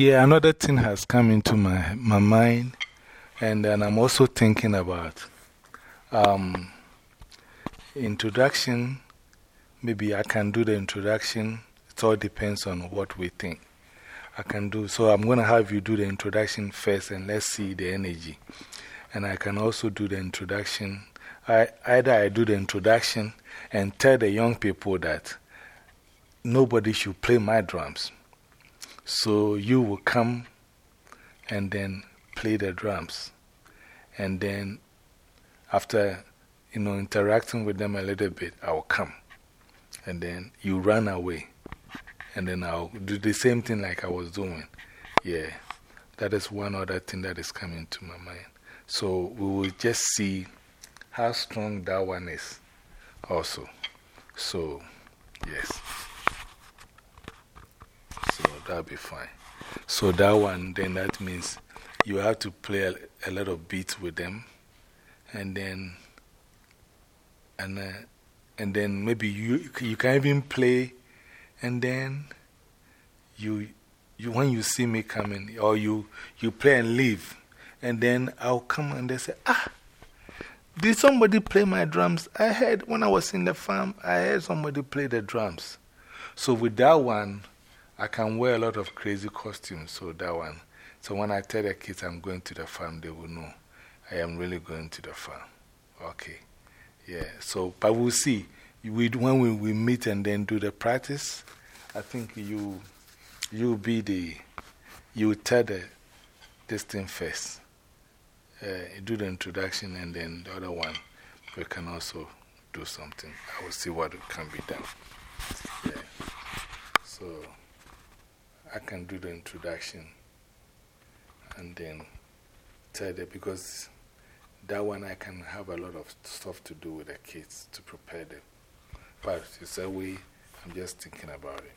Yeah, another thing has come into my, my mind, and then I'm also thinking about um, introduction. Maybe I can do the introduction. It all depends on what we think. I can do. So I'm going to have you do the introduction first and let's see the energy. And I can also do the introduction. I, either I do the introduction and tell the young people that nobody should play my drums. So you will come and then play the drums. And then after you know, interacting with them a little bit, I'll come. And then you run away. And then I'll do the same thing like I was doing. Yeah, that is one other thing that is coming to my mind. So we will just see how strong that one is also. So, yes. That'll be fine. So that one, then that means you have to play a, a lot of beats with them. And then, and, uh, and then maybe you, you can even play. And then you, you, when you see me coming, or you, you play and leave. And then I'll come and they say, Ah, did somebody play my drums? I heard when I was in the farm, I heard somebody play the drums. So with that one, I can wear a lot of crazy costumes. So that one. So when I tell the kids I'm going to the farm, they will know I am really going to the farm. Okay. Yeah. So, but we'll see. We, when we, we meet and then do the practice, I think you, you'll be the, you'll tell the, this thing first. Uh, do the introduction and then the other one, we can also do something. I will see what can be done. Yeah. I can do the introduction and then tell them because that one I can have a lot of stuff to do with the kids to prepare them. But it's a way, I'm just thinking about it.